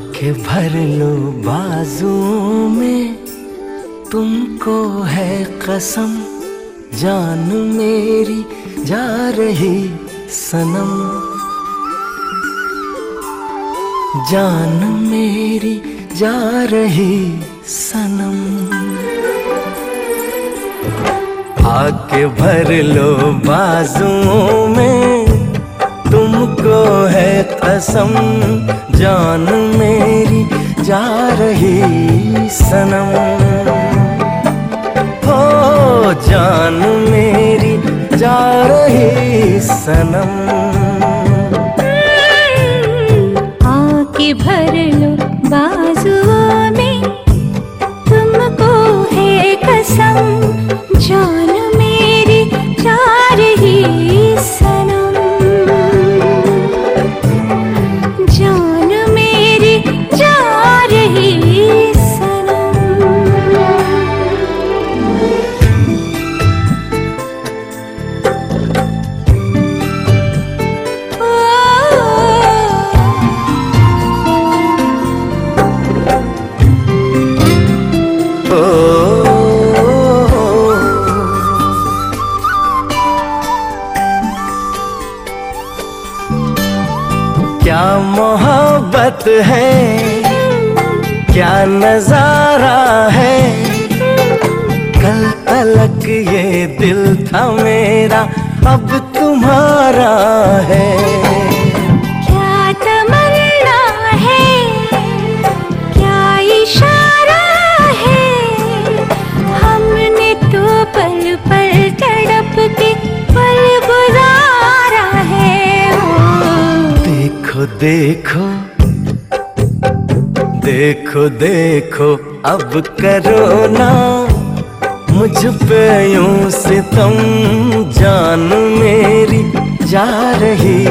के भर लो बाजुओं में। तुमको है कसम, जान मेरी जा रही सनम। जान मेरी जा रही सनम। आके भर लो बाजुओं में, तुमको है कसम जान मेरी जा रही सनम। हो जान मेरी जा रही सनम। आके भर लो बाजुओं क्या मोहब्बत है? क्या नज़ारा है? कल तलक ये दिल था मेरा, अब तुम्हारा है। देखो देखो देखो अब करो ना। मुझ पे यूँ सितम जान मेरी जा रही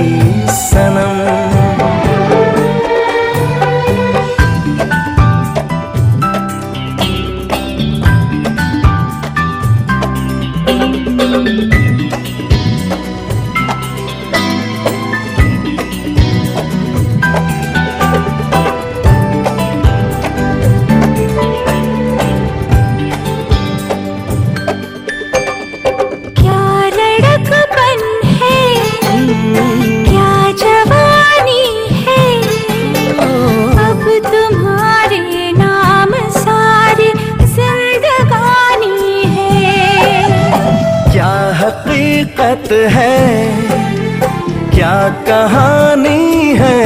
हकीकत है, क्या कहानी है?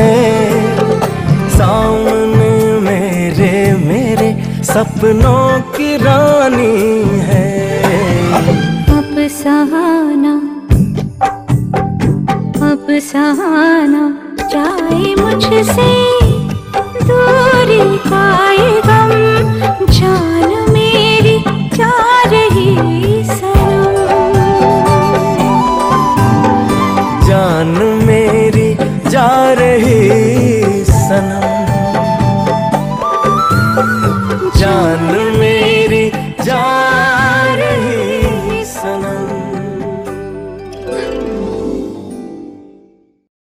सामने मेरे मेरे सपनों की रानी है। अब सहाना अब सहाना जाए मुझसे दूरी का गम जान प्यारे